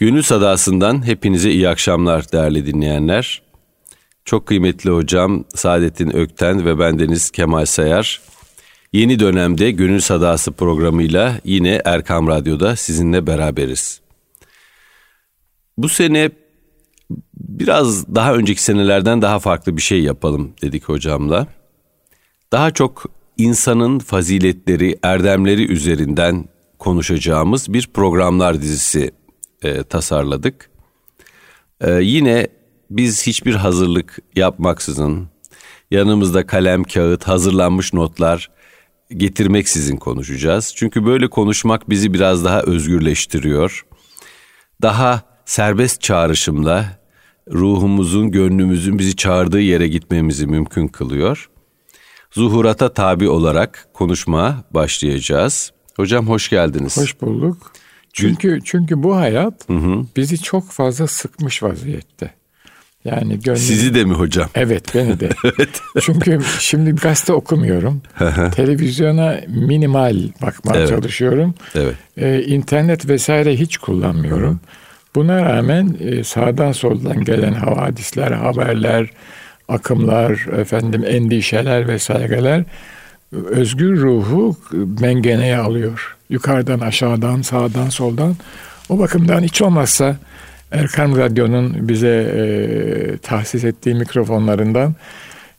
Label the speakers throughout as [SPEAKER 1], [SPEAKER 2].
[SPEAKER 1] Gönül Sadası'ndan hepinize iyi akşamlar değerli dinleyenler. Çok kıymetli hocam Saadettin Ökten ve bendeniz Kemal Sayar. Yeni dönemde Gönül Sadası programıyla yine Erkam Radyo'da sizinle beraberiz. Bu sene biraz daha önceki senelerden daha farklı bir şey yapalım dedik hocamla. Daha çok insanın faziletleri, erdemleri üzerinden konuşacağımız bir programlar dizisi e, tasarladık. E, yine biz hiçbir hazırlık yapmaksızın yanımızda kalem, kağıt, hazırlanmış notlar getirmeksizin konuşacağız. Çünkü böyle konuşmak bizi biraz daha özgürleştiriyor. Daha serbest çağrışımla ruhumuzun, gönlümüzün bizi çağırdığı yere gitmemizi mümkün kılıyor. Zuhurata tabi olarak konuşmaya başlayacağız. Hocam hoş geldiniz.
[SPEAKER 2] Hoş bulduk. Çünkü çünkü bu hayat hı hı. bizi çok fazla sıkmış vaziyette.
[SPEAKER 1] Yani gönlüm... Sizi de mi hocam?
[SPEAKER 2] Evet beni de. evet. Çünkü şimdi gazete okumuyorum. Televizyona minimal bakmaya evet. çalışıyorum. Evet. Ee, internet vesaire hiç kullanmıyorum. Buna rağmen e, sağdan soldan gelen havadisler, haberler, akımlar, efendim endişeler vesaireler özgür ruhu mengeneye alıyor. Yukarıdan, aşağıdan, sağdan, soldan. O bakımdan hiç olmazsa Erkan Radyo'nun bize e, tahsis ettiği mikrofonlarından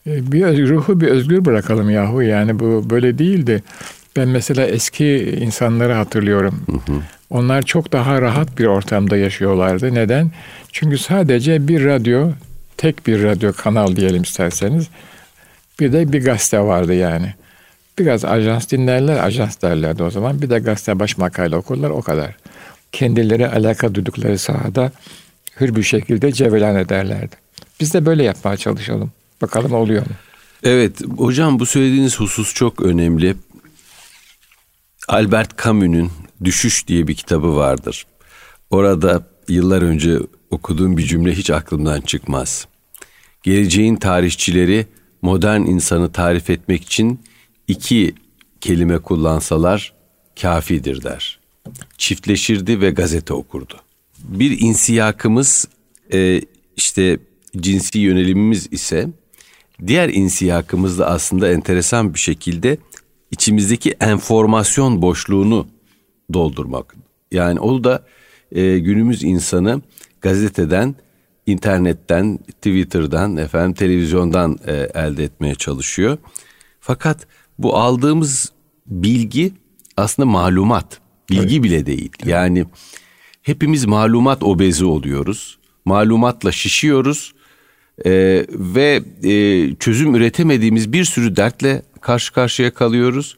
[SPEAKER 2] e, bir ruhu bir özgür bırakalım yahu. Yani bu böyle değildi. Ben mesela eski insanları hatırlıyorum. Hı hı. Onlar çok daha rahat bir ortamda yaşıyorlardı. Neden? Çünkü sadece bir radyo, tek bir radyo kanal diyelim isterseniz. Bir de bir gazete vardı yani. Biraz ajans dinlerler, ajans derlerdi o zaman. Bir de gazete baş makale okurlar, o kadar. Kendileri alaka duydukları sahada hür bir şekilde cevelan ederlerdi. Biz de böyle yapmaya çalışalım. Bakalım oluyor mu?
[SPEAKER 1] Evet, hocam bu söylediğiniz husus çok önemli. Albert Camus'un Düşüş diye bir kitabı vardır. Orada yıllar önce okuduğum bir cümle hiç aklımdan çıkmaz. Geleceğin tarihçileri modern insanı tarif etmek için iki kelime kullansalar kafidir der. Çiftleşirdi ve gazete okurdu. Bir insiyakımız e, işte cinsi yönelimimiz ise diğer insiyakımız da aslında enteresan bir şekilde içimizdeki enformasyon boşluğunu doldurmak. Yani o da e, günümüz insanı gazeteden, internetten, Twitter'dan, efendim televizyondan e, elde etmeye çalışıyor. Fakat bu aldığımız bilgi aslında malumat. Bilgi evet. bile değil. Yani hepimiz malumat obezi oluyoruz. Malumatla şişiyoruz e, ve e, çözüm üretemediğimiz bir sürü dertle karşı karşıya kalıyoruz.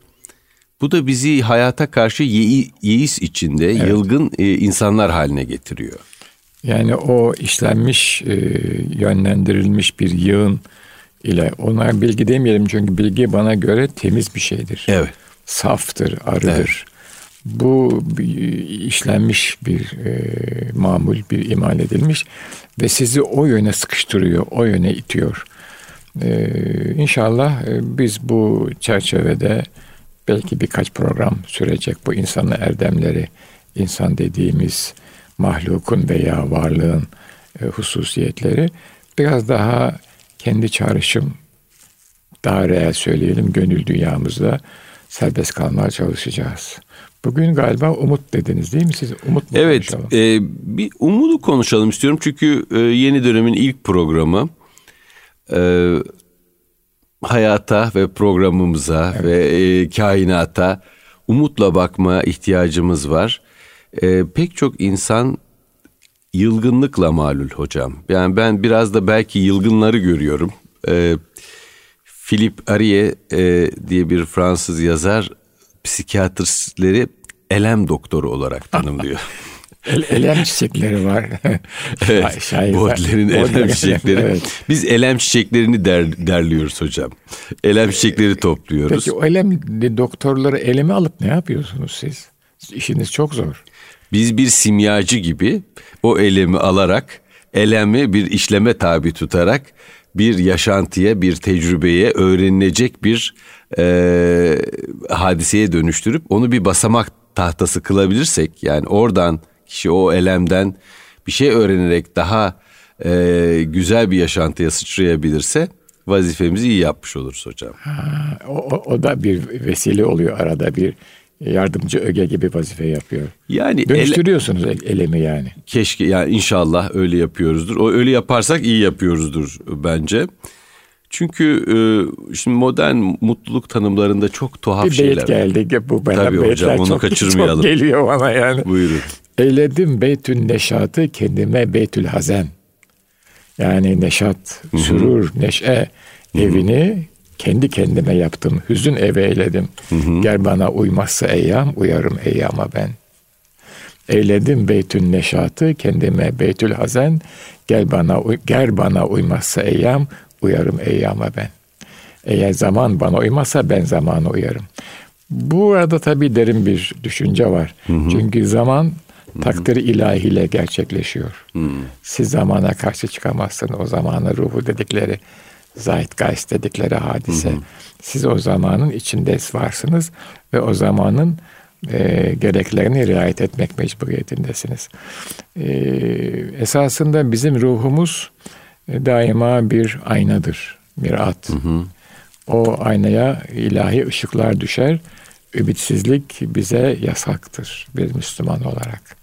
[SPEAKER 1] Bu da bizi hayata karşı ye- yeis içinde evet. yılgın e, insanlar haline getiriyor.
[SPEAKER 2] Yani o işlenmiş, e, yönlendirilmiş bir yığın ile ona bilgi demeyelim çünkü bilgi bana göre temiz bir şeydir. Evet. Saftır, arıdır. Evet. Bu işlenmiş bir e, mamul, bir imal edilmiş ve sizi o yöne sıkıştırıyor, o yöne itiyor. E, inşallah e, biz bu çerçevede belki birkaç program sürecek bu insanın erdemleri, insan dediğimiz mahlukun veya varlığın e, hususiyetleri biraz daha kendi çağrışım daha reel söyleyelim gönül dünyamızda serbest kalmaya çalışacağız. Bugün galiba umut dediniz değil mi siz? Umut
[SPEAKER 1] mu Evet, konuşalım? e, bir umudu konuşalım istiyorum çünkü e, yeni dönemin ilk programı. E, hayata ve programımıza evet. ve e, kainata umutla bakma ihtiyacımız var. E, pek çok insan yılgınlıkla malul hocam. Yani ben biraz da belki yılgınları görüyorum. E, Philip Arie e, diye bir Fransız yazar psikiyatristleri elem doktoru olarak tanımlıyor.
[SPEAKER 2] El, elem çiçekleri var.
[SPEAKER 1] evet, Baudelair'in elem çiçekleri. Evet. Biz elem çiçeklerini der, derliyoruz hocam. Elem çiçekleri topluyoruz.
[SPEAKER 2] Peki o elem doktorları eleme alıp ne yapıyorsunuz siz? İşiniz çok zor.
[SPEAKER 1] Biz bir simyacı gibi o elemi alarak elemi bir işleme tabi tutarak bir yaşantıya, bir tecrübeye, öğrenilecek bir e, hadiseye dönüştürüp onu bir basamak tahtası kılabilirsek yani oradan kişi o elemden bir şey öğrenerek daha e, güzel bir yaşantıya sıçrayabilirse vazifemizi iyi yapmış oluruz hocam.
[SPEAKER 2] Ha, o, o da bir vesile oluyor arada bir yardımcı öge gibi vazife yapıyor. Yani dönüştürüyorsunuz ele, elemi yani.
[SPEAKER 1] Keşke yani inşallah öyle yapıyoruzdur. O öyle yaparsak iyi yapıyoruzdur bence. Çünkü e, şimdi modern mutluluk tanımlarında çok tuhaf
[SPEAKER 2] bir
[SPEAKER 1] şeyler.
[SPEAKER 2] Bir geldi bu bana.
[SPEAKER 1] Tabii hocam onu
[SPEAKER 2] çok,
[SPEAKER 1] kaçırmayalım.
[SPEAKER 2] Çok geliyor bana yani.
[SPEAKER 1] Buyurun.
[SPEAKER 2] Eyledim beytün neşatı kendime beytül hazen. Yani neşat, Hı-hı. sürur, neşe Hı-hı. evini kendi kendime yaptım. Hüzün eve eyledim. Hı-hı. Gel bana uymazsa eyyam, uyarım eyyama ben. Eyledim beytün neşatı kendime beytül hazen. Gel bana gel bana uymazsa eyyam, uyarım eyyama ben. Eğer zaman bana uymazsa ben zamana uyarım. Bu arada tabii derin bir düşünce var. Hı hı. Çünkü zaman takdiri ilahiyle gerçekleşiyor. Hı. Siz zamana karşı çıkamazsınız. O zamanı ruhu dedikleri, zeitgeist dedikleri hadise. Hı hı. Siz o zamanın içinde varsınız ve o zamanın e, gereklerini riayet etmek mecburiyetindesiniz. E, esasında bizim ruhumuz e, daima bir aynadır, mirat. Hı hı. O aynaya ilahi ışıklar düşer. Ümitsizlik bize yasaktır bir Müslüman olarak.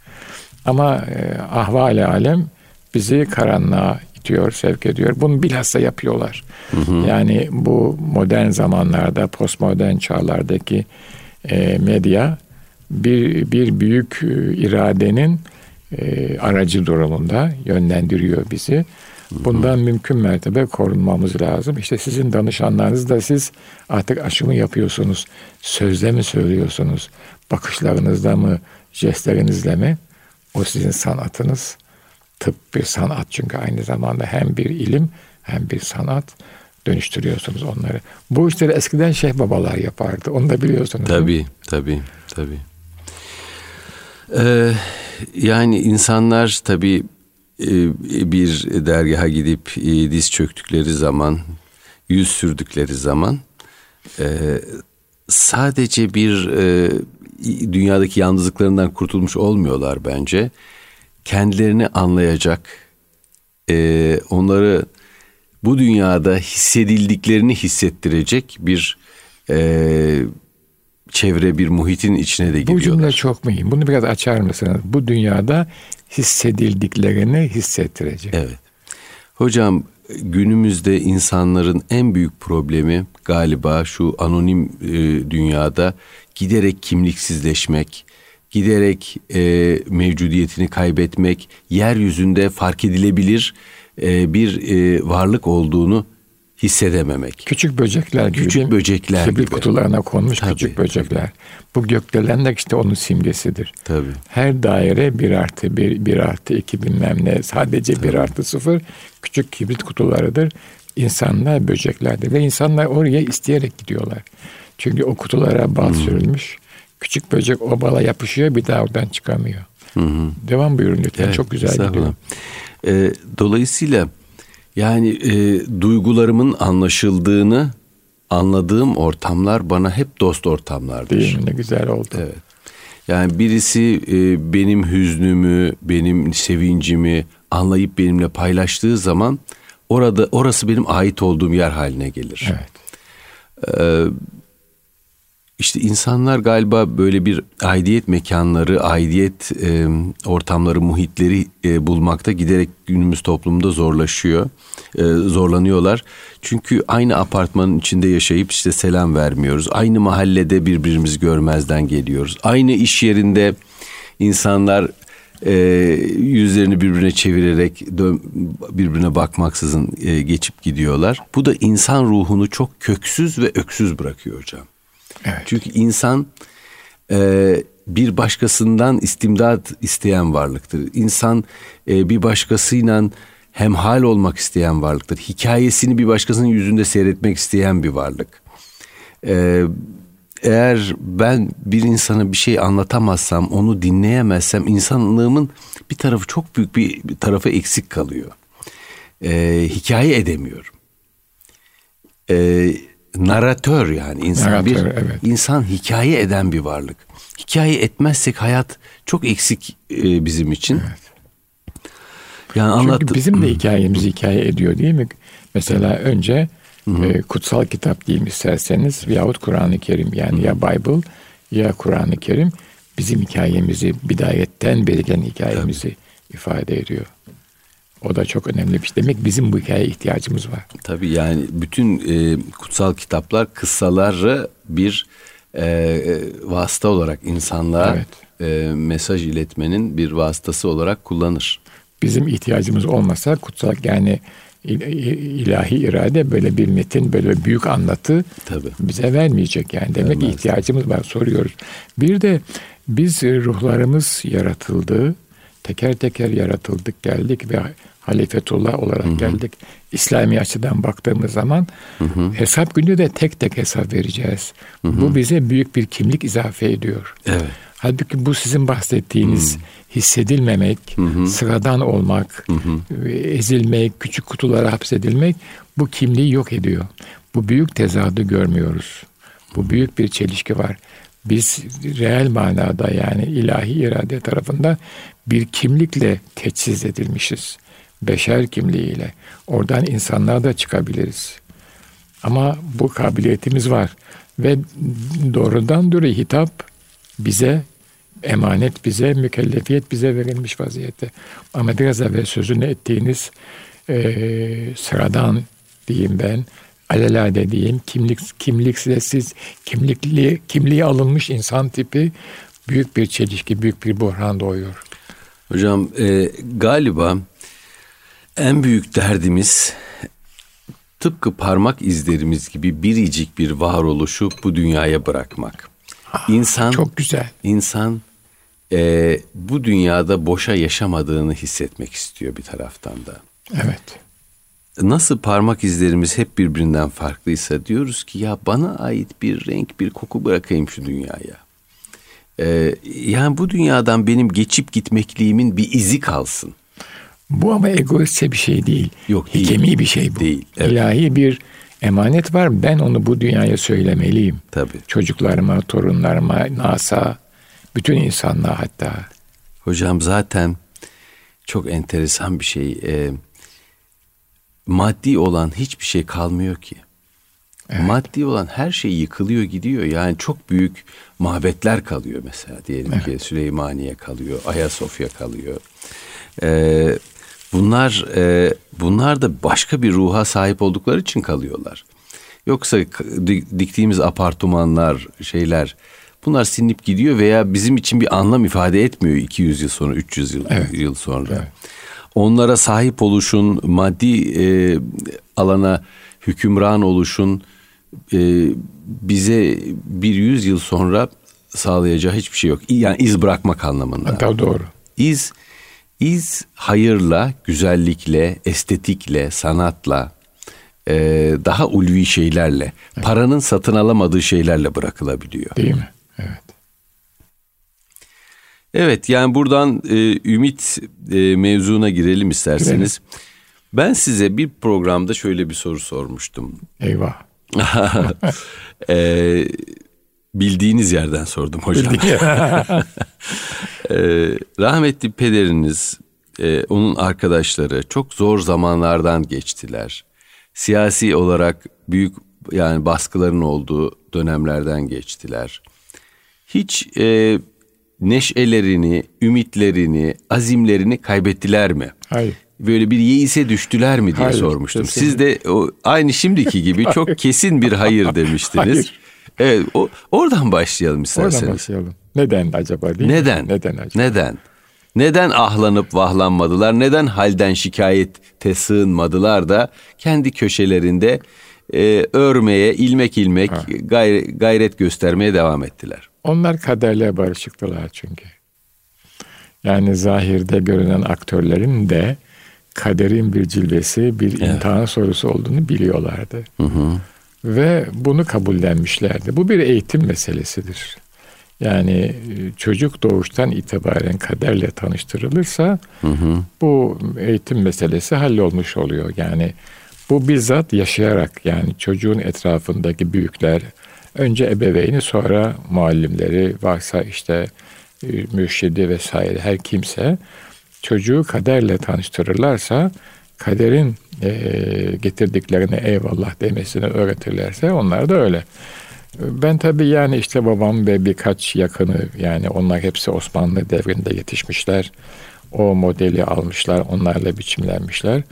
[SPEAKER 2] Ama e, ahval alem bizi karanlığa itiyor, sevk ediyor. Bunu bilhassa yapıyorlar. Hı hı. Yani bu modern zamanlarda, postmodern çağlardaki e, medya bir, bir büyük e, iradenin e, aracı durumunda yönlendiriyor bizi. Bundan mümkün mertebe korunmamız lazım. İşte sizin danışanlarınız da siz artık aşımı yapıyorsunuz. Sözle mi söylüyorsunuz? Bakışlarınızda mı? Jestlerinizle mi? O sizin sanatınız. Tıp bir sanat çünkü aynı zamanda hem bir ilim hem bir sanat dönüştürüyorsunuz onları. Bu işleri eskiden şeyh babalar yapardı. Onu da biliyorsunuz.
[SPEAKER 1] Tabii, tabii, tabii. Ee, yani insanlar tabii e, bir dergaha gidip e, diz çöktükleri zaman, yüz sürdükleri zaman e, sadece bir dünyadaki yalnızlıklarından kurtulmuş olmuyorlar bence. Kendilerini anlayacak, onları bu dünyada hissedildiklerini hissettirecek bir çevre, bir muhitin içine de gidiyorlar.
[SPEAKER 2] Bu cümle çok mühim. Bunu biraz açar mısınız? Bu dünyada hissedildiklerini hissettirecek.
[SPEAKER 1] Evet. Hocam günümüzde insanların en büyük problemi galiba şu anonim e, dünyada giderek kimliksizleşmek, giderek e, mevcudiyetini kaybetmek, yeryüzünde fark edilebilir e, bir e, varlık olduğunu hissedememek.
[SPEAKER 2] Küçük böcekler
[SPEAKER 1] gibi. Küçük böcekler
[SPEAKER 2] Kibrit gibi. kutularına konmuş tabii, küçük böcekler. Bu gökdelenler işte onun simgesidir.
[SPEAKER 1] Tabii.
[SPEAKER 2] Her daire bir artı bir, bir artı iki bilmem ne sadece tabii. bir artı sıfır küçük kibrit kutularıdır. İnsanlar böceklerdir ve insanlar oraya isteyerek gidiyorlar. Çünkü o kutulara bal hmm. sürülmüş. Küçük böcek o bala yapışıyor bir daha oradan çıkamıyor. Hı Devam buyurun lütfen. Evet, Çok güzel gidiyor.
[SPEAKER 1] Ee, dolayısıyla yani e, duygularımın anlaşıldığını anladığım ortamlar bana hep dost ortamlardır.
[SPEAKER 2] Değil mi? Ne güzel oldu.
[SPEAKER 1] Evet. Yani birisi e, benim hüznümü, benim sevincimi anlayıp benimle paylaştığı zaman orada orası benim ait olduğum yer haline gelir.
[SPEAKER 2] Evet.
[SPEAKER 1] Ee, işte insanlar galiba böyle bir aidiyet mekanları, aidiyet e, ortamları, muhitleri e, bulmakta giderek günümüz toplumda zorlaşıyor, e, zorlanıyorlar. Çünkü aynı apartmanın içinde yaşayıp işte selam vermiyoruz. Aynı mahallede birbirimizi görmezden geliyoruz. Aynı iş yerinde insanlar e, yüzlerini birbirine çevirerek birbirine bakmaksızın e, geçip gidiyorlar. Bu da insan ruhunu çok köksüz ve öksüz bırakıyor hocam.
[SPEAKER 2] Evet.
[SPEAKER 1] Çünkü insan e, bir başkasından istimdat isteyen varlıktır. İnsan e, bir başkasıyla hemhal olmak isteyen varlıktır. Hikayesini bir başkasının yüzünde seyretmek isteyen bir varlık. E, eğer ben bir insana bir şey anlatamazsam, onu dinleyemezsem insanlığımın bir tarafı çok büyük bir, bir tarafı eksik kalıyor. E, hikaye edemiyorum. E, naratör yani insan naratör, bir evet. insan hikaye eden bir varlık. Hikaye etmezsek hayat çok eksik e, bizim için. Evet.
[SPEAKER 2] Yani. Çünkü bizim de hikayemizi hikaye ediyor değil mi? Mesela önce e, kutsal kitap diyeyim isterseniz yahut Kur'an-ı Kerim yani ya Bible ya Kur'an-ı Kerim bizim hikayemizi bidayetten beri gelen hikayemizi Tabii. ifade ediyor. O da çok önemli bir şey. Demek bizim bu hikayeye ihtiyacımız var.
[SPEAKER 1] Tabii yani bütün e, kutsal kitaplar kıssaları bir e, e, vasıta olarak insanlığa evet. e, mesaj iletmenin bir vasıtası olarak kullanır.
[SPEAKER 2] Bizim ihtiyacımız olmasa kutsal yani ilahi irade böyle bir metin böyle büyük anlatı Tabii. bize vermeyecek yani demek Vermez. ihtiyacımız var soruyoruz. Bir de biz ruhlarımız yaratıldı teker teker yaratıldık geldik ve halifetullah olarak hı hı. geldik. İslami açıdan baktığımız zaman hı hı. hesap günü de tek tek hesap vereceğiz. Hı hı. Bu bize büyük bir kimlik izafe ediyor. Evet. Halbuki bu sizin bahsettiğiniz hı. hissedilmemek, hı. sıradan olmak, hı. ezilmek, küçük kutulara hapsedilmek bu kimliği yok ediyor. Bu büyük tezadı görmüyoruz. Bu büyük bir çelişki var. Biz reel manada yani ilahi irade tarafından bir kimlikle teçhiz edilmişiz beşer kimliğiyle. Oradan insanlar da çıkabiliriz. Ama bu kabiliyetimiz var. Ve doğrudan doğru hitap bize, emanet bize, mükellefiyet bize verilmiş vaziyette. Ama biraz evvel sözünü ettiğiniz e, sıradan diyeyim ben, alelade diyeyim, kimlik, kimliksiz, kimlikli, kimliği alınmış insan tipi büyük bir çelişki, büyük bir buhran doğuyor.
[SPEAKER 1] Hocam e, galiba en büyük derdimiz tıpkı parmak izlerimiz gibi biricik bir varoluşu bu dünyaya bırakmak.
[SPEAKER 2] Ah, insan çok güzel.
[SPEAKER 1] İnsan e, bu dünyada boşa yaşamadığını hissetmek istiyor bir taraftan da.
[SPEAKER 2] Evet.
[SPEAKER 1] Nasıl parmak izlerimiz hep birbirinden farklıysa diyoruz ki ya bana ait bir renk, bir koku bırakayım şu dünyaya. Ee, yani bu dünyadan benim geçip gitmekliğimin bir izi kalsın.
[SPEAKER 2] Bu ama egoistçe bir şey değil. Yok değil. Hikemi bir şey bu. Değil. Evet. İlahi bir emanet var. Ben onu bu dünyaya söylemeliyim.
[SPEAKER 1] Tabii.
[SPEAKER 2] Çocuklarıma, torunlarıma, NASA, bütün insanlığa hatta.
[SPEAKER 1] Hocam zaten çok enteresan bir şey. E, maddi olan hiçbir şey kalmıyor ki. Evet. Maddi olan her şey yıkılıyor gidiyor. Yani çok büyük mabetler kalıyor mesela. Diyelim evet. ki Süleymaniye kalıyor, Ayasofya kalıyor. Ee, Bunlar e, bunlar da başka bir ruha sahip oldukları için kalıyorlar. Yoksa diktiğimiz apartmanlar, şeyler bunlar sinip gidiyor veya bizim için bir anlam ifade etmiyor 200 yıl sonra, 300 yıl, evet. yıl sonra. Evet. Onlara sahip oluşun, maddi e, alana hükümran oluşun e, bize bir yüz yıl sonra sağlayacağı hiçbir şey yok. Yani iz bırakmak anlamında.
[SPEAKER 2] Hatta doğru.
[SPEAKER 1] İz İz hayırla, güzellikle, estetikle, sanatla, e, daha ulvi şeylerle, evet. paranın satın alamadığı şeylerle bırakılabiliyor.
[SPEAKER 2] Değil mi? Evet.
[SPEAKER 1] Evet yani buradan e, ümit e, mevzuna girelim isterseniz. Girelim. Ben size bir programda şöyle bir soru sormuştum.
[SPEAKER 2] Eyvah.
[SPEAKER 1] e, bildiğiniz yerden sordum hocam. Ee, rahmetli pederiniz, e, onun arkadaşları çok zor zamanlardan geçtiler. Siyasi olarak büyük yani baskıların olduğu dönemlerden geçtiler. Hiç e, neşelerini, ümitlerini, azimlerini kaybettiler mi?
[SPEAKER 2] Hayır.
[SPEAKER 1] Böyle bir yeise düştüler mi diye hayır, sormuştum. Kesinlikle. Siz de o, aynı şimdiki gibi çok kesin bir hayır demiştiniz. Hayır. Evet, o, oradan başlayalım isterseniz.
[SPEAKER 2] Oradan başlayalım. Neden acaba değil
[SPEAKER 1] Neden?
[SPEAKER 2] Mi? Neden acaba?
[SPEAKER 1] Neden? Neden ahlanıp vahlanmadılar? Neden halden şikayete sığınmadılar da kendi köşelerinde e, örmeye, ilmek ilmek gayret, gayret göstermeye devam ettiler?
[SPEAKER 2] Onlar kaderle barışıktılar çünkü. Yani zahirde görünen aktörlerin de kaderin bir cilvesi, bir evet. imtihan sorusu olduğunu biliyorlardı. Hı hı. Ve bunu kabullenmişlerdi. Bu bir eğitim meselesidir. Yani e, çocuk doğuştan itibaren kaderle tanıştırılırsa hı hı. bu eğitim meselesi hallolmuş oluyor. Yani Bu bizzat yaşayarak yani çocuğun etrafındaki büyükler, önce ebeveyni sonra muallimleri varsa işte e, mürşidi vesaire her kimse çocuğu kaderle tanıştırırlarsa kaderin e, getirdiklerine eyvallah demesini öğretirlerse onlar da öyle. Ben tabii yani işte babam ve birkaç yakını yani onlar hepsi Osmanlı devrinde yetişmişler. O modeli almışlar, onlarla biçimlenmişler.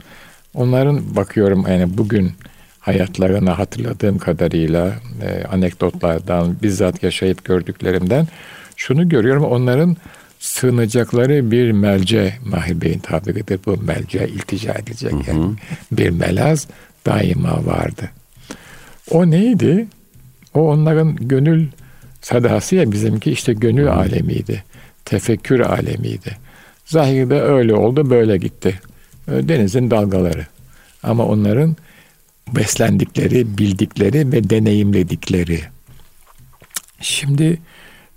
[SPEAKER 2] Onların bakıyorum yani bugün hayatlarını hatırladığım kadarıyla e, anekdotlardan, bizzat yaşayıp gördüklerimden şunu görüyorum. Onların sığınacakları bir melce, Mahir Bey'in tabiridir bu melce iltica edilecek. Yani bir melaz daima vardı. O neydi? O onların gönül sadası ya bizimki işte gönül alemiydi. Tefekkür alemiydi. Zahirde öyle oldu böyle gitti. Denizin dalgaları. Ama onların beslendikleri, bildikleri ve deneyimledikleri. Şimdi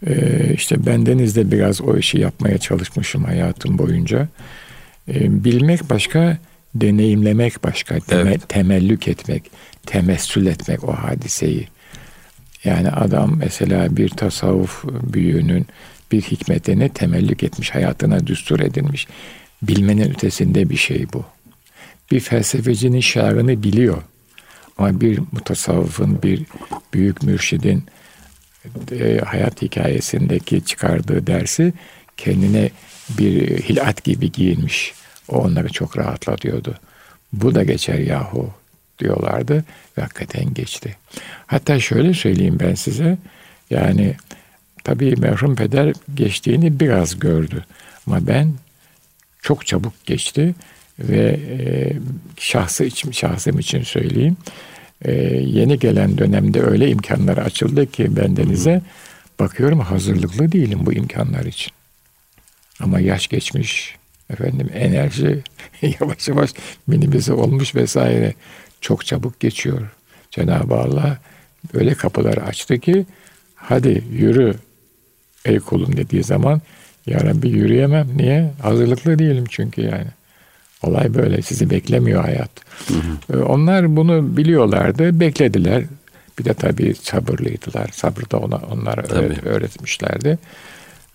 [SPEAKER 2] e, işte bendeniz de biraz o işi yapmaya çalışmışım hayatım boyunca. E, bilmek başka, deneyimlemek başka, evet. temellük etmek, temessül etmek o hadiseyi. Yani adam mesela bir tasavvuf büyüğünün bir hikmetine temellük etmiş, hayatına düstur edilmiş. Bilmenin ötesinde bir şey bu. Bir felsefecinin şiarını biliyor. Ama bir mutasavvıfın, bir büyük mürşidin e, hayat hikayesindeki çıkardığı dersi kendine bir hilat gibi giyinmiş. O onları çok rahatlatıyordu. Bu da geçer yahu diyorlardı ve hakikaten geçti. Hatta şöyle söyleyeyim ben size. Yani tabii merhum peder geçtiğini biraz gördü. Ama ben çok çabuk geçti ve e, şahsı için, şahsım için söyleyeyim. E, yeni gelen dönemde öyle imkanlar açıldı ki bendenize bakıyorum hazırlıklı değilim bu imkanlar için. Ama yaş geçmiş, efendim enerji yavaş yavaş minimize olmuş vesaire çok çabuk geçiyor. Cenab-ı Allah öyle kapıları açtı ki hadi yürü ey kulum dediği zaman ya Rabbi yürüyemem. Niye? Hazırlıklı değilim çünkü yani. Olay böyle. Sizi beklemiyor hayat. Hı hı. Ee, onlar bunu biliyorlardı. Beklediler. Bir de tabii sabırlıydılar. Sabrı da ona, onlara öğret, öğretmişlerdi.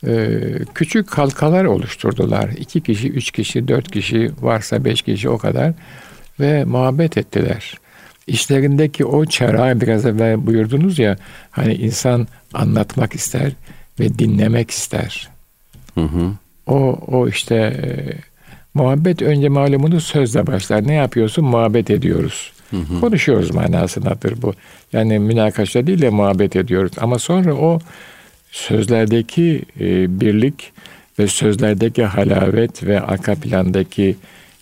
[SPEAKER 2] Ee, küçük halkalar oluşturdular. İki kişi, üç kişi, dört kişi varsa beş kişi o kadar. Ve muhabbet ettiler. İşlerindeki o çera biraz evvel buyurdunuz ya hani insan anlatmak ister ve dinlemek ister. Hı hı. O, o işte e, muhabbet önce malumunuz sözle başlar. Ne yapıyorsun? Muhabbet ediyoruz. Hı hı. Konuşuyoruz manasındadır bu. Yani münakaşa değil de muhabbet ediyoruz. Ama sonra o sözlerdeki e, birlik ve sözlerdeki halavet ve arka plandaki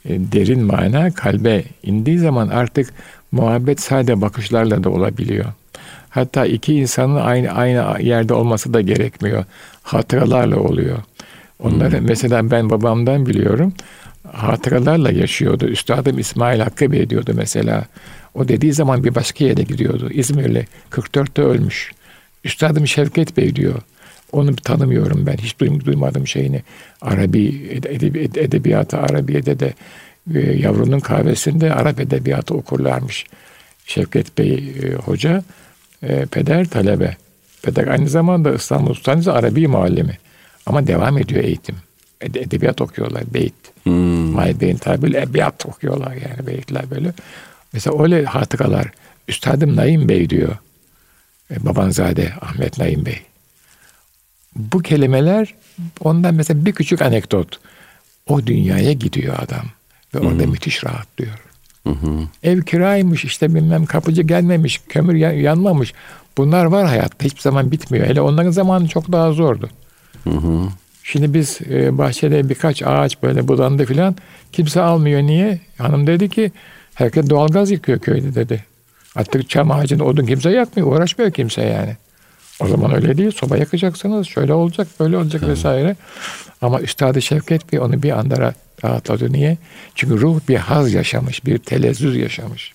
[SPEAKER 2] derin mana kalbe indiği zaman artık muhabbet sade bakışlarla da olabiliyor. Hatta iki insanın aynı aynı yerde olması da gerekmiyor. Hatıralarla oluyor. Onları hmm. mesela ben babamdan biliyorum. Hatıralarla yaşıyordu. Üstadım İsmail Hakkı Bey diyordu mesela. O dediği zaman bir başka yere gidiyordu. İzmirli 44'te ölmüş. Üstadım Şevket Bey diyor. Onu tanımıyorum ben. Hiç duymadım şeyini. Arabi edebi, edebiyatı Arabiye'de de e, yavrunun kahvesinde Arap edebiyatı okurlarmış. Şevket Bey e, hoca e, peder talebe. Peder aynı zamanda İstanbul Sultanisi Arabi muallimi. Ama devam ediyor eğitim. Ede, edebiyat okuyorlar, beyit. Hmm. Mahir Bey'in tabiriyle edebiyat okuyorlar yani beyitler böyle. Mesela öyle hatıkalar. Üstadım Naim Bey diyor. E, Babanzade Ahmet Naim Bey. Bu kelimeler ondan mesela bir küçük anekdot. O dünyaya gidiyor adam. Ve orada hmm. müthiş rahatlıyor. Hı hı. Ev kiraymış işte bilmem kapıcı gelmemiş, kömür yanmamış. Bunlar var hayatta hiçbir zaman bitmiyor. Hele onların zamanı çok daha zordu. Hı hı. Şimdi biz e, bahçede birkaç ağaç böyle budandı filan. Kimse almıyor. Niye? Hanım dedi ki herkes doğalgaz yıkıyor köyde dedi. Artık çam ağacını odun kimse yakmıyor. Uğraşmıyor kimse yani. O zaman öyle değil. Soba yakacaksınız. Şöyle olacak, böyle olacak Hı. vesaire. Ama Üstad-ı Şevket bir onu bir anda rahatladı. Niye? Çünkü ruh bir haz yaşamış, bir telezzüz yaşamış.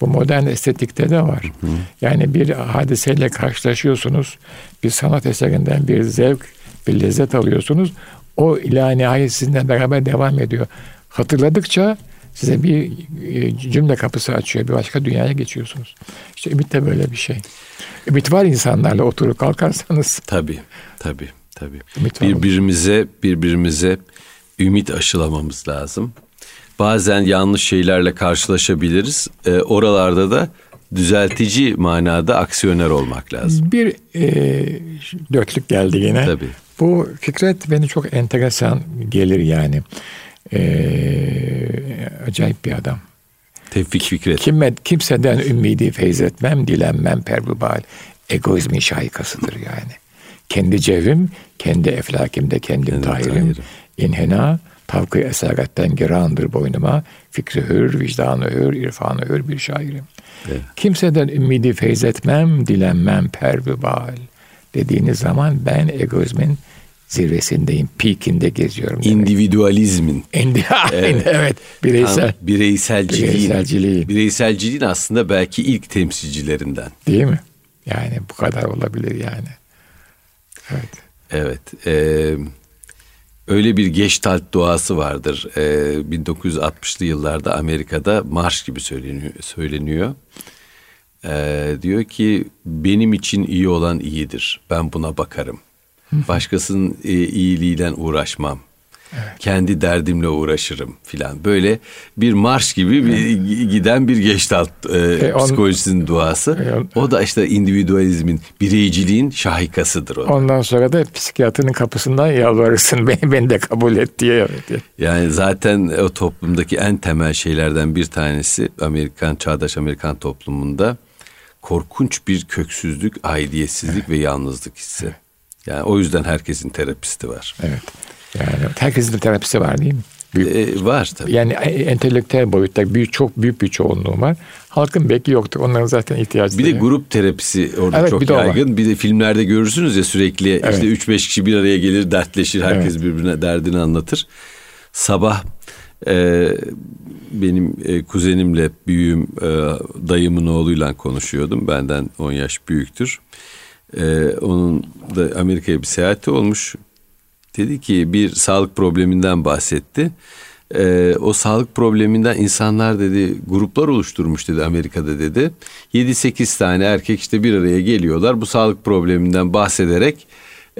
[SPEAKER 2] Bu modern estetikte de var. Hı. Yani bir hadiseyle karşılaşıyorsunuz. Bir sanat eserinden bir zevk, bir lezzet alıyorsunuz. O ilahi nihayet sizinle beraber devam ediyor. Hatırladıkça Size bir e, cümle kapısı açıyor. Bir başka dünyaya geçiyorsunuz. İşte ümit de böyle bir şey. Ümit var insanlarla oturup kalkarsanız.
[SPEAKER 1] Tabii, tabii, tabii. Ümit birbirimize, birbirimize ümit aşılamamız lazım. Bazen yanlış şeylerle karşılaşabiliriz. E, oralarda da düzeltici manada aksiyoner olmak lazım.
[SPEAKER 2] Bir e, dörtlük geldi yine. Tabii. Bu Fikret beni çok enteresan gelir yani. E, acayip bir adam.
[SPEAKER 1] Tevfik Fikret.
[SPEAKER 2] Kime, kimseden ümidi feyz etmem, dilenmem perbubal. Egoizmin şahikasıdır yani. Kendi cevrim, kendi eflakimde kendim tahirim. İnhena, tavkı esaretten gerandır boynuma. Fikri hür, vicdanı hür, irfanı hür bir şairim. Evet. Kimseden ümidi feyz etmem, dilenmem pervibal. Dediğiniz zaman ben egoizmin zirvesindeyim, peakinde geziyorum.
[SPEAKER 1] Demek. İndividualizmin.
[SPEAKER 2] İndi evet. evet, bireysel.
[SPEAKER 1] bireyselciliğin. Bireyselciliğin. Bireyselciliğin aslında belki ilk temsilcilerinden.
[SPEAKER 2] Değil mi? Yani bu kadar olabilir yani.
[SPEAKER 1] Evet. Evet. E, öyle bir Gestalt doğası vardır. E, 1960'lı yıllarda Amerika'da marş gibi söyleniyor. söyleniyor. E, diyor ki benim için iyi olan iyidir. Ben buna bakarım. Başkasının e, iyiliğiyle uğraşmam. Evet. Kendi derdimle uğraşırım filan. Böyle bir marş gibi bir giden bir geçtalt e, e, on, psikolojisinin duası. E, o da işte individualizmin, bireyciliğin şahikasıdır. O
[SPEAKER 2] ondan sonra da psikiyatrının kapısından yalvarırsın beni, beni de kabul et diye. Evet.
[SPEAKER 1] Yani zaten o toplumdaki en temel şeylerden bir tanesi Amerikan, çağdaş Amerikan toplumunda korkunç bir köksüzlük, aidiyetsizlik evet. ve yalnızlık hissi. Evet. Yani o yüzden herkesin terapisti var.
[SPEAKER 2] Evet. Yani herkesin de terapisi var değil mi?
[SPEAKER 1] Büyük, ee, var tabii.
[SPEAKER 2] Yani entelektüel boyutta büyük, çok büyük bir çoğunluğu var. Halkın belki yoktur. Onların zaten ihtiyacı
[SPEAKER 1] Bir de grup terapisi orada evet, çok bir yaygın. Bir de filmlerde görürsünüz ya sürekli evet. işte 3-5 kişi bir araya gelir, dertleşir. Herkes evet. birbirine derdini anlatır. Sabah e, benim e, kuzenimle büyüğüm e, dayımın oğluyla konuşuyordum. Benden 10 yaş büyüktür. E, onun da Amerika'ya bir seyahati olmuş. Dedi ki bir sağlık probleminden bahsetti. Ee, o sağlık probleminden insanlar dedi gruplar oluşturmuş dedi Amerika'da dedi. 7-8 tane erkek işte bir araya geliyorlar. Bu sağlık probleminden bahsederek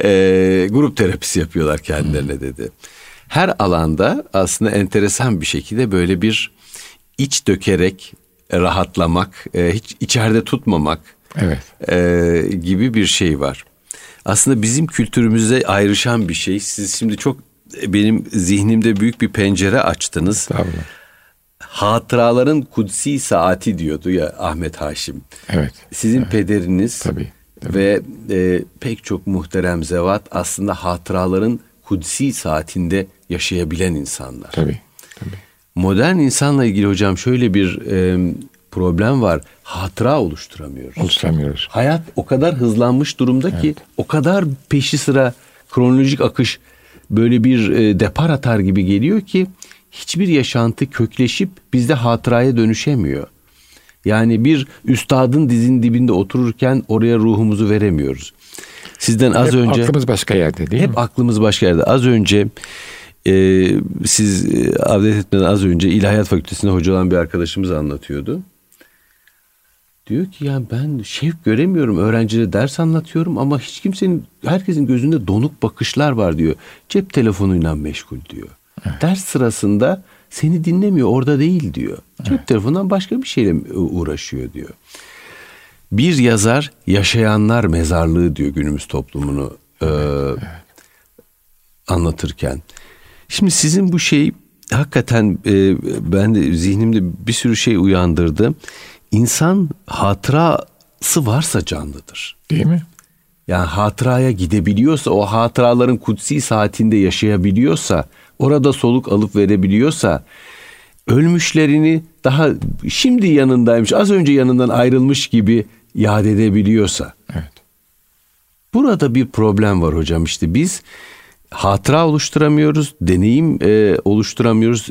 [SPEAKER 1] e, grup terapisi yapıyorlar kendilerine dedi. Her alanda aslında enteresan bir şekilde böyle bir iç dökerek rahatlamak, e, hiç içeride tutmamak evet. e, gibi bir şey var aslında bizim kültürümüzde ayrışan bir şey. Siz şimdi çok benim zihnimde büyük bir pencere açtınız. Tabii. Hatıraların kutsi saati diyordu ya Ahmet Haşim.
[SPEAKER 2] Evet.
[SPEAKER 1] Sizin
[SPEAKER 2] evet.
[SPEAKER 1] pederiniz tabii, tabii. ve e, pek çok muhterem zevat aslında hatıraların kutsi saatinde yaşayabilen insanlar.
[SPEAKER 2] Tabii. tabii.
[SPEAKER 1] Modern insanla ilgili hocam şöyle bir e, problem var. Hatıra oluşturamıyoruz.
[SPEAKER 2] Oluşturamıyoruz.
[SPEAKER 1] Hayat o kadar hızlanmış durumda evet. ki o kadar peşi sıra kronolojik akış böyle bir e, depar atar gibi geliyor ki hiçbir yaşantı kökleşip bizde hatıraya dönüşemiyor. Yani bir üstadın dizin dibinde otururken oraya ruhumuzu veremiyoruz. Sizden az
[SPEAKER 2] hep
[SPEAKER 1] önce
[SPEAKER 2] aklımız başka yerde değil
[SPEAKER 1] hep
[SPEAKER 2] mi?
[SPEAKER 1] Hep aklımız başka yerde. Az önce e, siz e, avdet etmeden az önce İlahiyat Fakültesi'nde hoca olan bir arkadaşımız anlatıyordu. Diyor ki ya ben şevk göremiyorum. Öğrencilere ders anlatıyorum ama hiç kimsenin, herkesin gözünde donuk bakışlar var diyor. Cep telefonuyla meşgul diyor. Evet. Ders sırasında seni dinlemiyor, orada değil diyor. Cep evet. telefonundan başka bir şeyle uğraşıyor diyor. Bir yazar yaşayanlar mezarlığı diyor günümüz toplumunu e, evet. anlatırken. Şimdi sizin bu şey hakikaten e, ben de zihnimde bir sürü şey uyandırdı. İnsan hatırası varsa canlıdır.
[SPEAKER 2] Değil mi?
[SPEAKER 1] Yani hatıraya gidebiliyorsa, o hatıraların kutsi saatinde yaşayabiliyorsa, orada soluk alıp verebiliyorsa, ölmüşlerini daha şimdi yanındaymış, az önce yanından ayrılmış gibi yad edebiliyorsa.
[SPEAKER 2] Evet.
[SPEAKER 1] Burada bir problem var hocam işte biz hatıra oluşturamıyoruz, deneyim e, oluşturamıyoruz.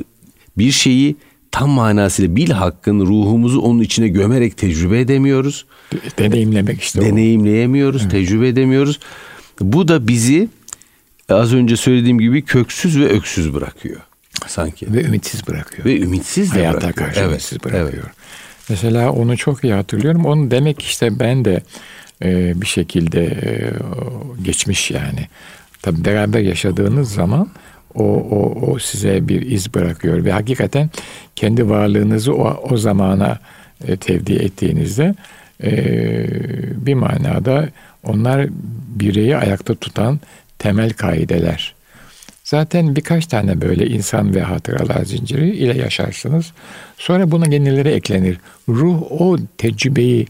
[SPEAKER 1] Bir şeyi tam manasıyla bil hakkın ruhumuzu onun içine gömerek tecrübe edemiyoruz.
[SPEAKER 2] Deneyimlemek işte
[SPEAKER 1] Deneyimleyemiyoruz, o. tecrübe edemiyoruz. Bu da bizi az önce söylediğim gibi köksüz ve öksüz bırakıyor. sanki.
[SPEAKER 2] Ve ümitsiz bırakıyor.
[SPEAKER 1] Ve ümitsiz de
[SPEAKER 2] Hayata
[SPEAKER 1] bırakıyor.
[SPEAKER 2] karşı evet, ümitsiz bırakıyor. Evet. Mesela onu çok iyi hatırlıyorum. Onu demek işte ben de e, bir şekilde e, geçmiş yani. Tabii beraber yaşadığınız zaman o, o, o size bir iz bırakıyor ve hakikaten kendi varlığınızı o, o zamana e, tevdi ettiğinizde e, bir manada onlar bireyi ayakta tutan temel kaideler. Zaten birkaç tane böyle insan ve hatıralar zinciri ile yaşarsınız. Sonra buna yenileri eklenir. Ruh o tecrübeyi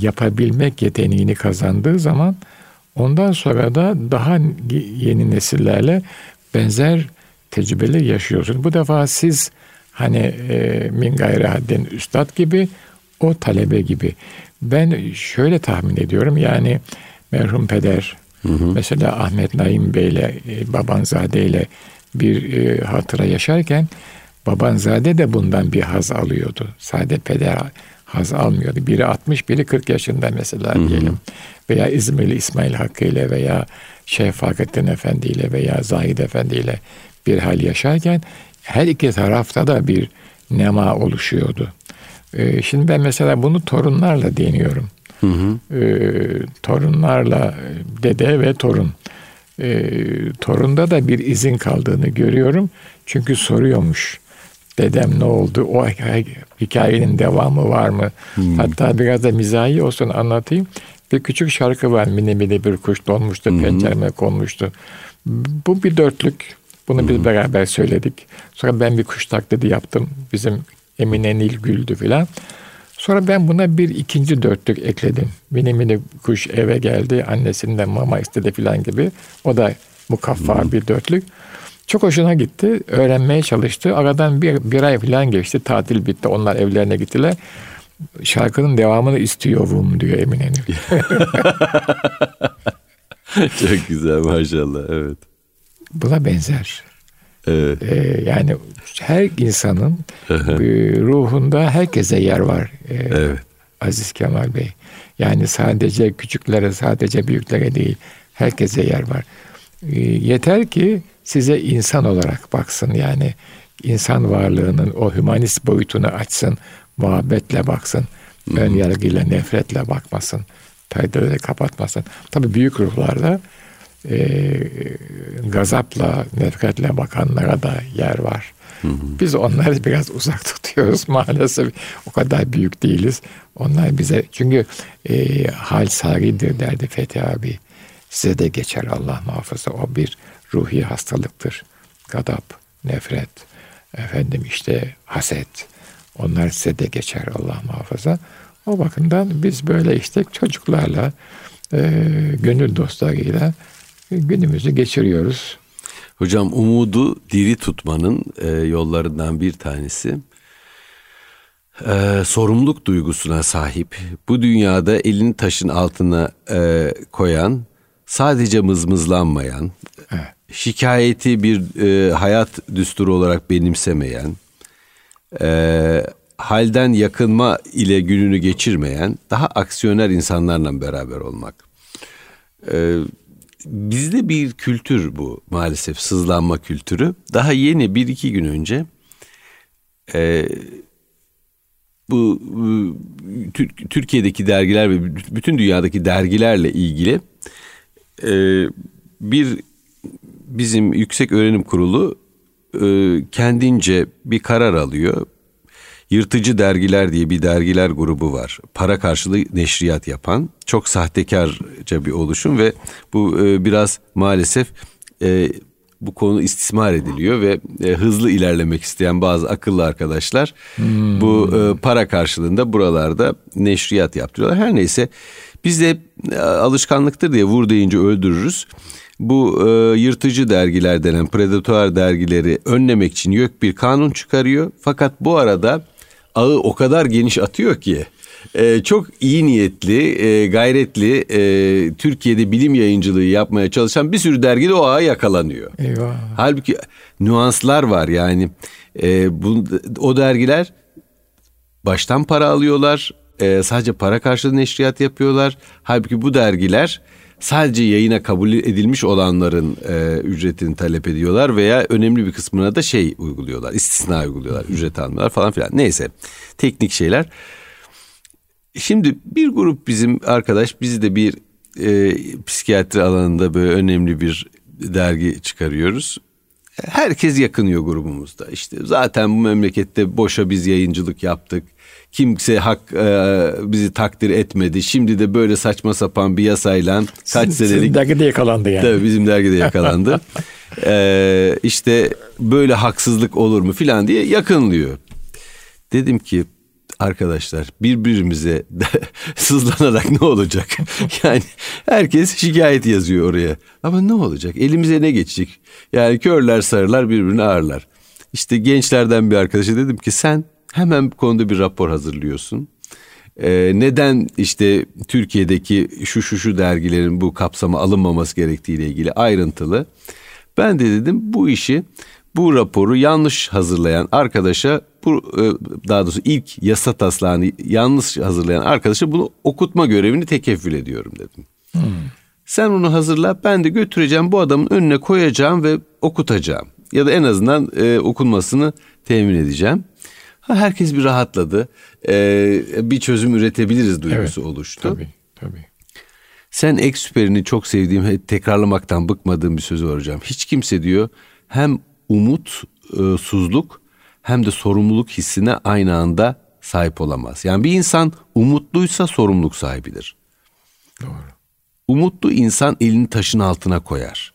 [SPEAKER 2] yapabilmek yeteneğini kazandığı zaman ondan sonra da daha yeni nesillerle benzer tecrübeler yaşıyorsun. Bu defa siz hani e, min gayri hadden üstad gibi o talebe gibi. Ben şöyle tahmin ediyorum yani merhum peder hı hı. mesela Ahmet Naim Bey'le e, Babanzade ile bir e, hatıra yaşarken Babanzade de bundan bir haz alıyordu. Sade peder haz almıyordu. Biri 60, biri 40 yaşında mesela diyelim. Veya İzmirli İsmail Hakkı ile veya Şeyh Fakrettin Efendi ile veya Zahid Efendi ile bir hal yaşarken her iki tarafta da bir nema oluşuyordu. Ee, şimdi ben mesela bunu torunlarla deniyorum. Hı hı. Ee, torunlarla dede ve torun. Ee, torunda da bir izin kaldığını görüyorum. Çünkü soruyormuş dedem ne oldu? O hikayenin devamı var mı? Hmm. Hatta biraz da mizahi olsun anlatayım. Bir küçük şarkı var. Mini mini bir kuş donmuştu, pencereme konmuştu. Bu bir dörtlük. Bunu biz beraber söyledik. Sonra ben bir kuş taklidi yaptım. Bizim Emine Nil güldü filan. Sonra ben buna bir ikinci dörtlük ekledim. Mini mini kuş eve geldi. Annesinden mama istedi filan gibi. O da mukaffa bir dörtlük. Çok hoşuna gitti. Öğrenmeye çalıştı. Aradan bir, bir ay falan geçti. Tatil bitti. Onlar evlerine gittiler. Şarkının devamını istiyorum diyor Emine Nil.
[SPEAKER 1] Çok güzel maşallah. Evet.
[SPEAKER 2] Buna benzer. Evet. Ee, yani her insanın ruhunda herkese yer var. Ee, evet. Aziz Kemal Bey. Yani sadece küçüklere, sadece büyüklere değil. Herkese yer var. Ee, yeter ki size insan olarak baksın. Yani insan varlığının o hümanist boyutunu açsın, muhabbetle baksın, ön yargıyla, nefretle bakmasın, perdeleri kapatmasın. Tabi büyük ruhlarda e, gazapla, nefretle bakanlara da yer var. Hı hı. Biz onları biraz uzak tutuyoruz maalesef. O kadar büyük değiliz. Onlar bize çünkü e, hal saridir derdi Fethi abi. Size de geçer Allah muhafaza. O bir ruhi hastalıktır. Gadap, nefret, efendim işte haset. Onlar size de geçer Allah muhafaza. O bakımdan biz böyle işte çocuklarla, e, gönül dostlarıyla günümüzü geçiriyoruz.
[SPEAKER 1] Hocam umudu diri tutmanın e, yollarından bir tanesi e, sorumluluk duygusuna sahip, bu dünyada elini taşın altına e, koyan, sadece mızmızlanmayan, evet şikayeti bir e, hayat düsturu olarak benimsemeyen, e, halden yakınma ile gününü geçirmeyen, daha aksiyoner insanlarla beraber olmak. E, bizde bir kültür bu maalesef sızlanma kültürü. Daha yeni bir iki gün önce e, bu Türkiye'deki dergiler ve bütün dünyadaki dergilerle ilgili e, bir bizim Yüksek Öğrenim Kurulu e, kendince bir karar alıyor. Yırtıcı Dergiler diye bir dergiler grubu var. Para karşılığı neşriyat yapan çok sahtekarca bir oluşum ve bu e, biraz maalesef e, bu konu istismar ediliyor ve hızlı ilerlemek isteyen bazı akıllı arkadaşlar bu para karşılığında buralarda neşriyat yaptırıyorlar. Her neyse biz de alışkanlıktır diye vur deyince öldürürüz bu e, yırtıcı dergiler denen predatuar dergileri önlemek için YÖK bir kanun çıkarıyor. Fakat bu arada ağı o kadar geniş atıyor ki e, çok iyi niyetli, e, gayretli e, Türkiye'de bilim yayıncılığı yapmaya çalışan bir sürü dergide o ağa yakalanıyor. Eyvah. Halbuki nüanslar var yani e, bu, o dergiler baştan para alıyorlar. E, sadece para karşılığı neşriyat yapıyorlar. Halbuki bu dergiler sadece yayına kabul edilmiş olanların e, ücretini talep ediyorlar veya önemli bir kısmına da şey uyguluyorlar, istisna uyguluyorlar, ücret almıyorlar falan filan. Neyse teknik şeyler. Şimdi bir grup bizim arkadaş biz de bir e, psikiyatri alanında böyle önemli bir dergi çıkarıyoruz. Herkes yakınıyor grubumuzda. İşte zaten bu memlekette boşa biz yayıncılık yaptık. Kimse hak e, bizi takdir etmedi. Şimdi de böyle saçma sapan bir yasayla kaç senelik...
[SPEAKER 2] Sizin dergide yakalandı yani.
[SPEAKER 1] Tabii bizim dergide yakalandı. ee, işte böyle haksızlık olur mu filan diye yakınlıyor. Dedim ki arkadaşlar birbirimize sızlanarak ne olacak? yani herkes şikayet yazıyor oraya. Ama ne olacak? Elimize ne geçecek? Yani körler sarılar birbirini ağırlar. İşte gençlerden bir arkadaşa dedim ki sen hemen bu konuda bir rapor hazırlıyorsun. Ee, neden işte Türkiye'deki şu şu şu dergilerin bu kapsama alınmaması gerektiğiyle ilgili ayrıntılı. Ben de dedim bu işi bu raporu yanlış hazırlayan arkadaşa bu e, daha doğrusu ilk yasa taslağını yanlış hazırlayan arkadaşa bunu okutma görevini tekeffül ediyorum dedim. Hmm. Sen onu hazırla ben de götüreceğim bu adamın önüne koyacağım ve okutacağım. Ya da en azından e, okunmasını temin edeceğim. Ha, herkes bir rahatladı. Ee, bir çözüm üretebiliriz duygusu evet, oluştu.
[SPEAKER 2] Tabii tabii.
[SPEAKER 1] Sen ek süperini çok sevdiğim, tekrarlamaktan bıkmadığım bir sözü var hocam. Hiç kimse diyor hem umutsuzluk hem de sorumluluk hissine aynı anda sahip olamaz. Yani bir insan umutluysa sorumluluk sahibidir.
[SPEAKER 2] Doğru.
[SPEAKER 1] Umutlu insan elini taşın altına koyar.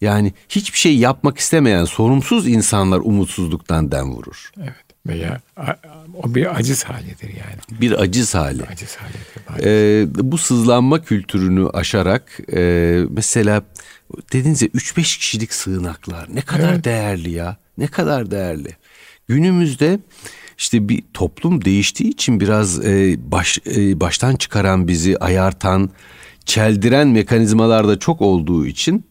[SPEAKER 1] Yani hiçbir şey yapmak istemeyen sorumsuz insanlar umutsuzluktan dem vurur.
[SPEAKER 2] Evet veya o bir aciz halidir yani.
[SPEAKER 1] Bir aciz hali.
[SPEAKER 2] Aciz
[SPEAKER 1] halidir. Ee, bu sızlanma kültürünü aşarak e, mesela dediniz ya 3-5 kişilik sığınaklar ne kadar evet. değerli ya. Ne kadar değerli. Günümüzde işte bir toplum değiştiği için biraz e, baş e, baştan çıkaran bizi ayartan, çeldiren mekanizmalar da çok olduğu için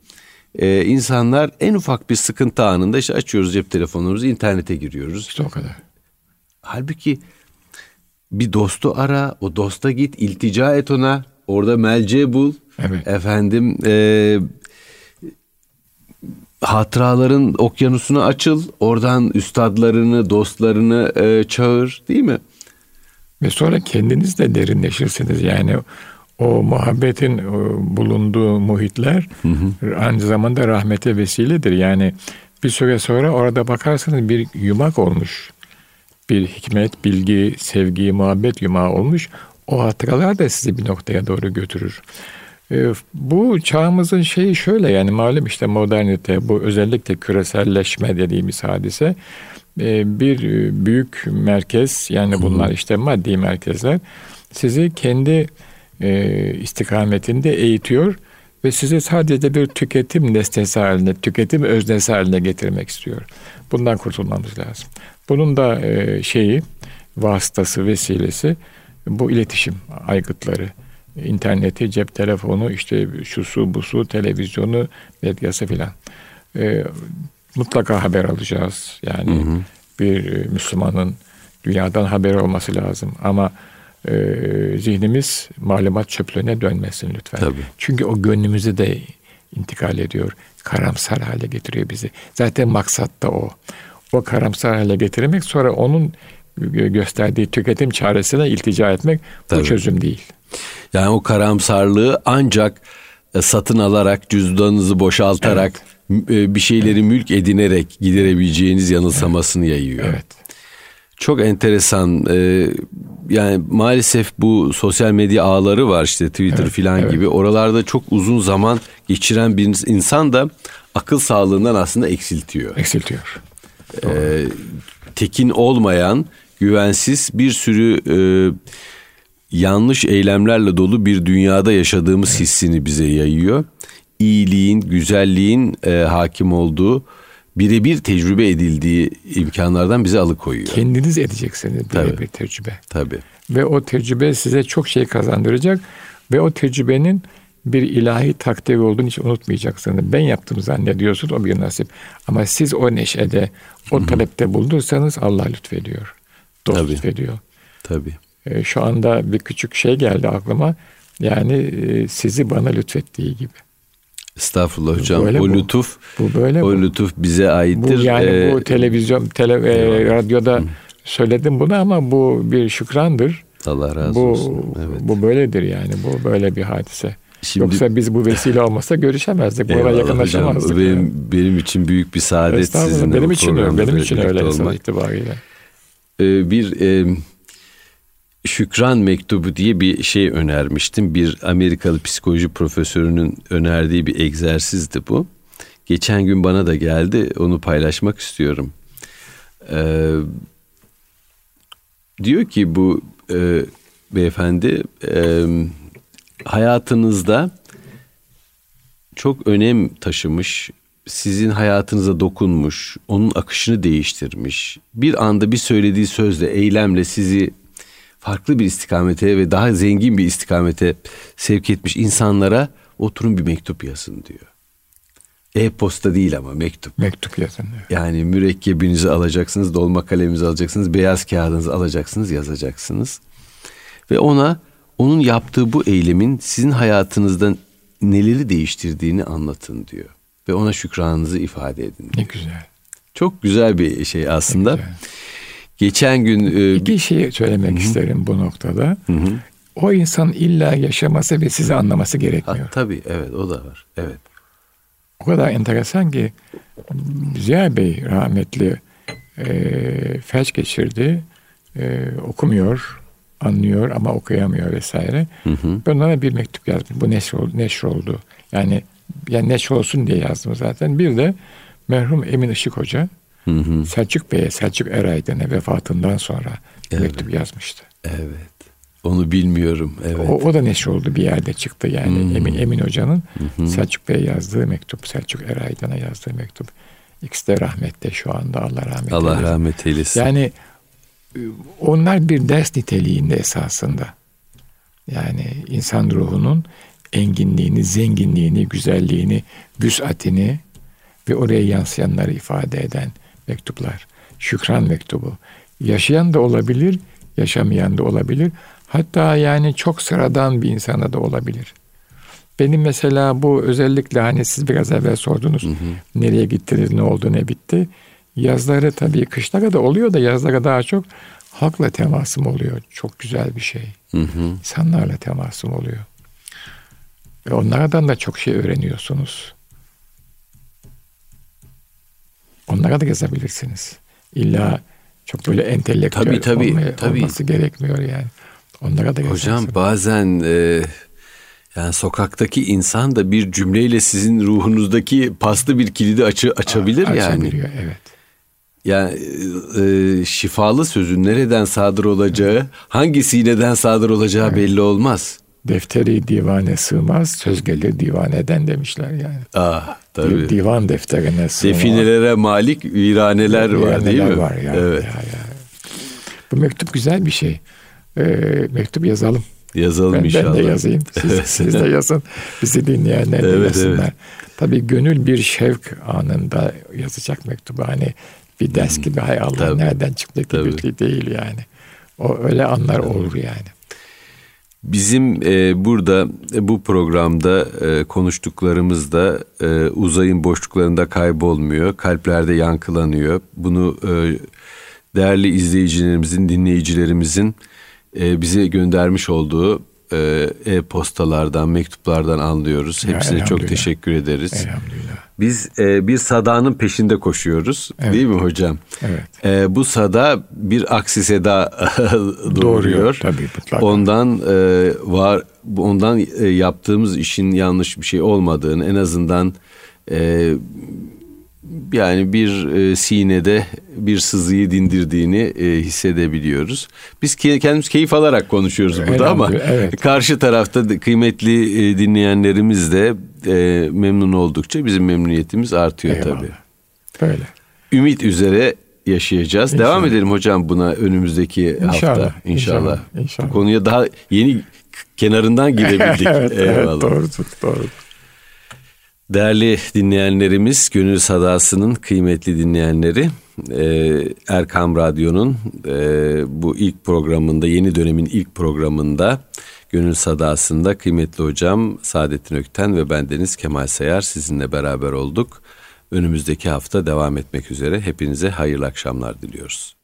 [SPEAKER 1] e, insanlar en ufak bir sıkıntı anında işte açıyoruz cep telefonumuzu, internete giriyoruz.
[SPEAKER 2] İşte o kadar.
[SPEAKER 1] Halbuki bir dostu ara, o dosta git, iltica et ona, orada melce bul. Evet. Efendim e, hatıraların okyanusuna açıl. Oradan üstadlarını, dostlarını e, çağır değil mi?
[SPEAKER 2] Ve sonra kendiniz de derinleşirsiniz. Yani o muhabbetin bulunduğu muhitler hı hı. aynı zamanda rahmete vesiledir. Yani bir süre sonra orada bakarsanız bir yumak olmuş. Bir hikmet, bilgi, sevgi, muhabbet yumağı olmuş. O hatıralar da sizi bir noktaya doğru götürür. Ee, bu çağımızın şeyi şöyle yani malum işte modernite bu özellikle küreselleşme dediğimiz hadise ee, bir e, büyük merkez yani bunlar işte maddi merkezler sizi kendi e, istikametinde eğitiyor ve sizi sadece bir tüketim nesnesi haline, tüketim öznesi haline getirmek istiyor. Bundan kurtulmamız lazım. Bunun da e, şeyi, vasıtası, vesilesi bu iletişim aygıtları interneti, cep telefonu, işte şu su, bu su, televizyonu, medyası filan. E, mutlaka haber alacağız. Yani hı hı. bir e, Müslümanın dünyadan haber olması lazım. Ama e, zihnimiz malumat çöplüğüne dönmesin lütfen. Tabii. Çünkü o gönlümüzü de intikal ediyor. Karamsar hale getiriyor bizi. Zaten maksat da o. O karamsar hale getirmek sonra onun gösterdiği tüketim çaresine iltica etmek Tabii. bu çözüm değil.
[SPEAKER 1] Yani o karamsarlığı ancak e, satın alarak, cüzdanınızı boşaltarak, evet. E, bir şeyleri evet. mülk edinerek giderebileceğiniz yanılsamasını evet. yayıyor. Evet. Çok enteresan. E, yani maalesef bu sosyal medya ağları var işte Twitter evet, filan evet. gibi. Oralarda çok uzun zaman geçiren bir insan da akıl sağlığından aslında eksiltiyor.
[SPEAKER 2] Eksiltiyor.
[SPEAKER 1] Ee, tekin olmayan, güvensiz bir sürü e, yanlış eylemlerle dolu bir dünyada yaşadığımız evet. hissini bize yayıyor. İyiliğin, güzelliğin e, hakim olduğu, birebir tecrübe edildiği imkanlardan bizi alıkoyuyor.
[SPEAKER 2] Kendiniz edeceksiniz birebir tecrübe.
[SPEAKER 1] Tabii.
[SPEAKER 2] Ve o tecrübe size çok şey kazandıracak ve o tecrübenin bir ilahi takdiri olduğunu hiç unutmayacaksınız. Ben yaptım zannediyorsunuz o bir nasip. Ama siz o neşede, o talepte bulunursanız Allah lütfediyor. Dost Tabii. lütfediyor.
[SPEAKER 1] Tabii.
[SPEAKER 2] E, şu anda bir küçük şey geldi aklıma. Yani e, sizi bana lütfettiği gibi.
[SPEAKER 1] Estağfurullah hocam. Böyle o bu. lütuf bu böyle o bu. lütuf bize aittir.
[SPEAKER 2] Bu yani ee, bu televizyon, tele, e, radyoda Hı. söyledim bunu ama bu bir şükrandır.
[SPEAKER 1] Allah razı
[SPEAKER 2] bu,
[SPEAKER 1] olsun.
[SPEAKER 2] Evet. Bu böyledir yani. Bu böyle bir hadise. Şimdi, Yoksa biz bu vesile olmasa görüşemezdik. Bu arada yakınlaşamazdık.
[SPEAKER 1] Benim, yani. benim için büyük bir saadet sizinle
[SPEAKER 2] benim için öyle. Benim için öyle olmak. itibariyle.
[SPEAKER 1] Ee, bir e, şükran mektubu diye bir şey önermiştim. Bir Amerikalı psikoloji profesörünün önerdiği bir egzersizdi bu. Geçen gün bana da geldi. Onu paylaşmak istiyorum. Ee, diyor ki bu e, beyefendi e, hayatınızda çok önem taşımış, sizin hayatınıza dokunmuş, onun akışını değiştirmiş. Bir anda bir söylediği sözle, eylemle sizi farklı bir istikamete ve daha zengin bir istikamete sevk etmiş insanlara oturun bir mektup yazın diyor. E-posta değil ama mektup.
[SPEAKER 2] Mektup yazın.
[SPEAKER 1] Evet. Yani mürekkebinizi alacaksınız, dolma kaleminizi alacaksınız, beyaz kağıdınızı alacaksınız, yazacaksınız. Ve ona onun yaptığı bu eylemin sizin hayatınızda neleri değiştirdiğini anlatın diyor. Ve ona şükranınızı ifade edin.
[SPEAKER 2] Ne güzel.
[SPEAKER 1] Çok güzel bir şey aslında. Geçen gün...
[SPEAKER 2] E, İki şey söylemek Hı-hı. isterim bu noktada. Hı-hı. O insan illa yaşaması ve sizi anlaması gerekmiyor. Ha,
[SPEAKER 1] tabii evet o da var. Evet.
[SPEAKER 2] O kadar enteresan ki Ziya Bey rahmetli e, felç geçirdi. E, okumuyor anlıyor ama okuyamıyor vesaire. Hı hı. Ben ona bir mektup yazdım. Bu neşr, neşr oldu. Yani yani neşr olsun diye yazdım zaten. Bir de merhum Emin Işık Hoca hı hı. Selçuk Bey'e, Selçuk Eraydın'a vefatından sonra evet. mektup yazmıştı.
[SPEAKER 1] Evet. Onu bilmiyorum. Evet.
[SPEAKER 2] O, o da neşr oldu bir yerde çıktı yani hmm. Emin Emin Hoca'nın hmm. Selçuk Bey'e yazdığı mektup, Selçuk Eraydın'a yazdığı mektup. İkisi de rahmette şu anda Allah rahmet
[SPEAKER 1] Allah eylesin. rahmet eylesin.
[SPEAKER 2] Yani onlar bir ders niteliğinde esasında. Yani insan ruhunun enginliğini, zenginliğini, güzelliğini, büsatini ve oraya yansıyanları ifade eden mektuplar. Şükran mektubu. Yaşayan da olabilir, yaşamayan da olabilir. Hatta yani çok sıradan bir insana da olabilir. Benim mesela bu özellikle hani siz biraz evvel sordunuz. Hı hı. Nereye gittiniz, ne oldu, ne bitti. Yazları tabii kışlara da oluyor da yazlara daha çok halkla temasım oluyor. Çok güzel bir şey. Hı hı. İnsanlarla temasım oluyor. Ve onlardan da çok şey öğreniyorsunuz. Onlara da yazabilirsiniz. İlla çok böyle entelektüel tabii, tabii, olmaya, tabii. olması gerekmiyor yani. Onlara da
[SPEAKER 1] Hocam bazen e, yani sokaktaki insan da bir cümleyle sizin ruhunuzdaki paslı bir kilidi açı, açabilir Aa, yani. Açabiliyor
[SPEAKER 2] evet.
[SPEAKER 1] Yani e, şifalı sözün nereden sadır olacağı, hangi sineden sadır olacağı evet. belli olmaz.
[SPEAKER 2] Defteri divane sığmaz, söz gelir divaneden demişler yani.
[SPEAKER 1] Ah tabii.
[SPEAKER 2] Divan defterine sığmaz.
[SPEAKER 1] Definelere malik viraneler, viraneler var değil mi?
[SPEAKER 2] var yani. Evet. Ya, ya. Bu mektup güzel bir şey. Ee, mektup yazalım.
[SPEAKER 1] Yazalım
[SPEAKER 2] ben,
[SPEAKER 1] inşallah.
[SPEAKER 2] Ben de yazayım. Siz, siz de yazın. Bizi dinleyenler evet, de yazsınlar. Evet. Tabii gönül bir şevk anında yazacak mektubu. Hani bir ders gibi hay Allah Tabii. nereden çıktı gibi değil yani. O öyle anlar Tabii. olur yani.
[SPEAKER 1] Bizim e, burada e, bu programda e, konuştuklarımız da e, uzayın boşluklarında kaybolmuyor, kalplerde yankılanıyor. Bunu e, değerli izleyicilerimizin, dinleyicilerimizin e, bize göndermiş olduğu e-postalardan, mektuplardan anlıyoruz. Hepsine çok teşekkür ederiz.
[SPEAKER 2] Elhamdülillah.
[SPEAKER 1] Biz e, bir sadanın peşinde koşuyoruz. Evet. Değil mi hocam?
[SPEAKER 2] Evet.
[SPEAKER 1] E, bu sada bir aksi seda doğuruyor.
[SPEAKER 2] Tabii mutlaka.
[SPEAKER 1] Ondan e, var ondan e, yaptığımız işin yanlış bir şey olmadığını en azından e, yani bir e, sinede bir sızıyı dindirdiğini e, hissedebiliyoruz. Biz kendimiz keyif alarak konuşuyoruz burada ama evet. karşı tarafta kıymetli e, dinleyenlerimiz de e, memnun oldukça bizim memnuniyetimiz artıyor Eyvallah. tabii.
[SPEAKER 2] Böyle.
[SPEAKER 1] Ümit üzere yaşayacağız. İnşallah. Devam edelim hocam buna önümüzdeki
[SPEAKER 2] inşallah,
[SPEAKER 1] hafta
[SPEAKER 2] inşallah. İnşallah. inşallah.
[SPEAKER 1] Bu konuya daha yeni kenarından girebildik.
[SPEAKER 2] evet, Eyvallah. evet doğrudur, doğrudur.
[SPEAKER 1] Değerli dinleyenlerimiz, Gönül Sadası'nın kıymetli dinleyenleri, e, Erkam Radyo'nun e, bu ilk programında, yeni dönemin ilk programında Gönül Sadası'nda kıymetli hocam Saadettin Ökten ve bendeniz Kemal Sayar sizinle beraber olduk. Önümüzdeki hafta devam etmek üzere hepinize hayırlı akşamlar diliyoruz.